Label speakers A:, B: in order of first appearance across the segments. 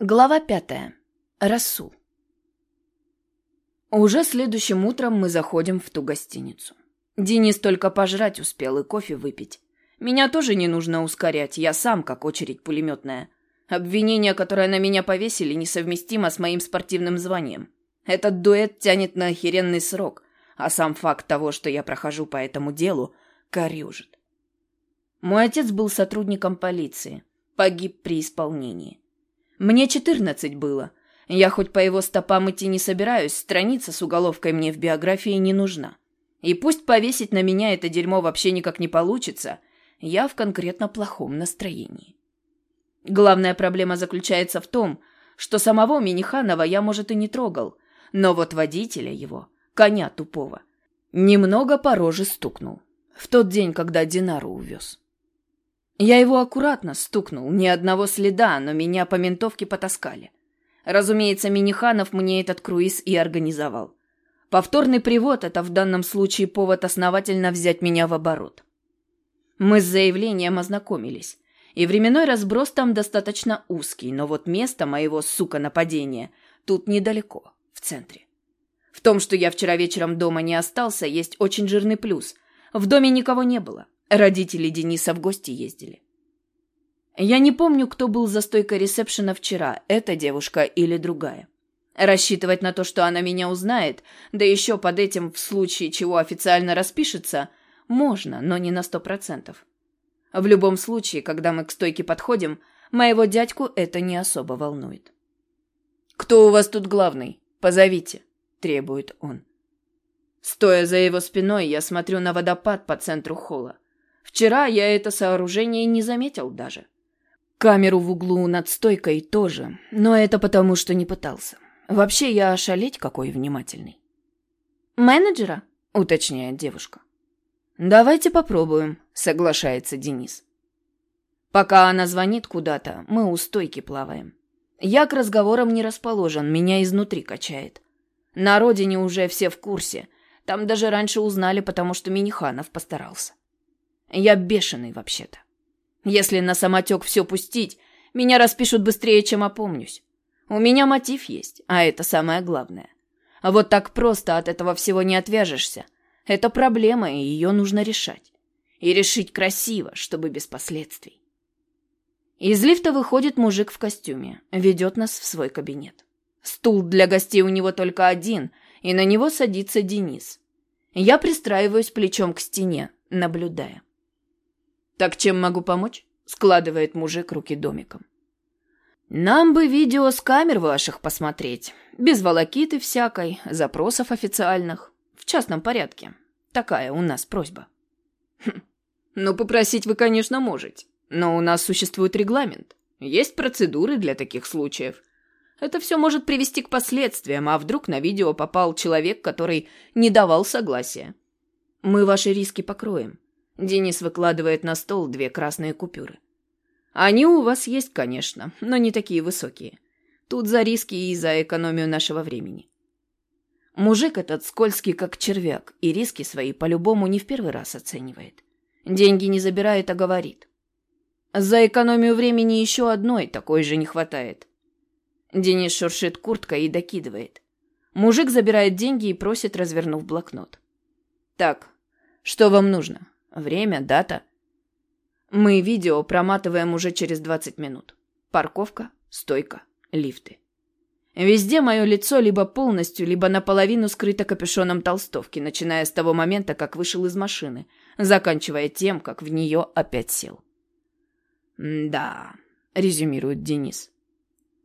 A: Глава пятая. Расул. Уже следующим утром мы заходим в ту гостиницу. Денис только пожрать успел и кофе выпить. Меня тоже не нужно ускорять, я сам как очередь пулеметная. Обвинение, которое на меня повесили, несовместимо с моим спортивным званием. Этот дуэт тянет на охеренный срок, а сам факт того, что я прохожу по этому делу, корюжит. Мой отец был сотрудником полиции, погиб при исполнении. Мне четырнадцать было. Я хоть по его стопам идти не собираюсь, страница с уголовкой мне в биографии не нужна. И пусть повесить на меня это дерьмо вообще никак не получится, я в конкретно плохом настроении. Главная проблема заключается в том, что самого Миниханова я, может, и не трогал, но вот водителя его, коня тупого, немного по роже стукнул. В тот день, когда Динару увез. Я его аккуратно стукнул, ни одного следа, но меня по ментовке потаскали. Разумеется, Миниханов мне этот круиз и организовал. Повторный привод – это в данном случае повод основательно взять меня в оборот. Мы с заявлением ознакомились. И временной разброс там достаточно узкий, но вот место моего, сука, нападения тут недалеко, в центре. В том, что я вчера вечером дома не остался, есть очень жирный плюс. В доме никого не было. Родители Дениса в гости ездили. Я не помню, кто был за стойкой ресепшена вчера, эта девушка или другая. Рассчитывать на то, что она меня узнает, да еще под этим в случае чего официально распишется, можно, но не на сто процентов. В любом случае, когда мы к стойке подходим, моего дядьку это не особо волнует. «Кто у вас тут главный? Позовите», — требует он. Стоя за его спиной, я смотрю на водопад по центру холла. Вчера я это сооружение не заметил даже. Камеру в углу над стойкой тоже, но это потому, что не пытался. Вообще я ошалеть какой внимательный.
B: «Менеджера?»
A: — уточняет девушка. «Давайте попробуем», — соглашается Денис. Пока она звонит куда-то, мы у стойки плаваем. Я к разговорам не расположен, меня изнутри качает. На родине уже все в курсе. Там даже раньше узнали, потому что Миниханов постарался. Я бешеный вообще-то. Если на самотек все пустить, меня распишут быстрее, чем опомнюсь. У меня мотив есть, а это самое главное. А вот так просто от этого всего не отвяжешься. Это проблема, и ее нужно решать. И решить красиво, чтобы без последствий. Из лифта выходит мужик в костюме, ведет нас в свой кабинет. Стул для гостей у него только один, и на него садится Денис. Я пристраиваюсь плечом к стене, наблюдая. «Так чем могу помочь?» — складывает мужик руки домиком. «Нам бы видео с камер ваших посмотреть. Без волокиты всякой, запросов официальных. В частном порядке. Такая у нас просьба». Хм. «Ну, попросить вы, конечно, можете. Но у нас существует регламент. Есть процедуры для таких случаев. Это все может привести к последствиям, а вдруг на видео попал человек, который не давал согласия. Мы ваши риски покроем. Денис выкладывает на стол две красные купюры. Они у вас есть, конечно, но не такие высокие. Тут за риски и за экономию нашего времени. Мужик этот скользкий, как червяк, и риски свои по-любому не в первый раз оценивает. Деньги не забирает, а говорит. За экономию времени еще одной такой же не хватает. Денис шуршит курткой и докидывает. Мужик забирает деньги и просит, развернув блокнот. «Так, что вам нужно? Время, дата. Мы видео проматываем уже через 20 минут. Парковка, стойка, лифты. Везде мое лицо либо полностью, либо наполовину скрыто капюшоном толстовки, начиная с того момента, как вышел из машины, заканчивая тем, как в нее опять сел. «Да», — резюмирует Денис.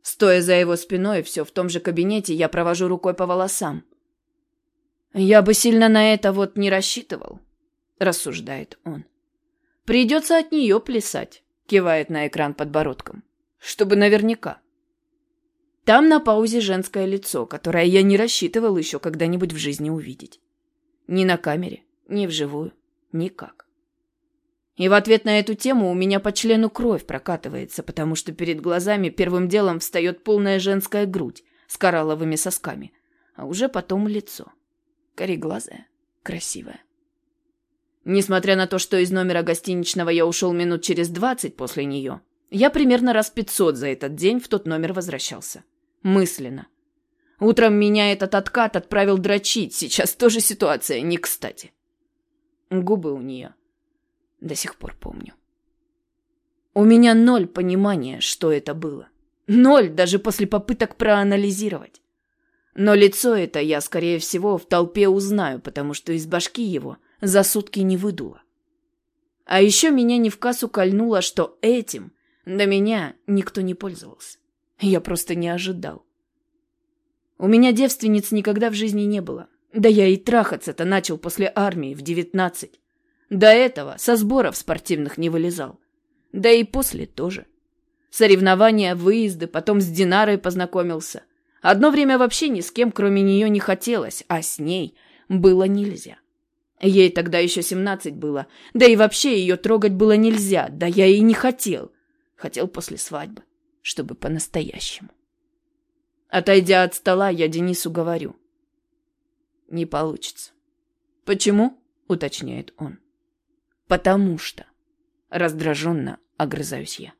A: Стоя за его спиной, все в том же кабинете, я провожу рукой по волосам. Я бы сильно на это вот не рассчитывал рассуждает он. Придется от нее плясать, кивает на экран подбородком. Чтобы наверняка. Там на паузе женское лицо, которое я не рассчитывал еще когда-нибудь в жизни увидеть. Ни на камере, ни вживую, никак. И в ответ на эту тему у меня по члену кровь прокатывается, потому что перед глазами первым делом встает полная женская грудь с коралловыми сосками, а уже потом лицо. Кореглазое, красивое. Несмотря на то, что из номера гостиничного я ушел минут через двадцать после нее, Я примерно раз пятьсот за этот день в тот номер возвращался. Мысленно. Утром меня этот откат отправил дрочить, сейчас тоже ситуация не кстати. Губы у нее. До сих пор помню. У меня ноль понимания, что это было. Ноль даже после попыток проанализировать. Но лицо это я, скорее всего, в толпе узнаю, потому что из башки его за сутки не выдуло. А еще меня не в кассу кольнуло, что этим до меня никто не пользовался. Я просто не ожидал. У меня девственниц никогда в жизни не было. Да я и трахаться-то начал после армии в девятнадцать. До этого со сборов спортивных не вылезал. Да и после тоже. Соревнования, выезды, потом с Динарой познакомился. Одно время вообще ни с кем, кроме нее, не хотелось, а с ней было нельзя. Ей тогда еще семнадцать было, да и вообще ее трогать было нельзя, да я и не хотел. Хотел после свадьбы, чтобы по-настоящему. Отойдя от стола, я Денису говорю. Не получится. Почему? Уточняет он. Потому что. Раздраженно огрызаюсь я.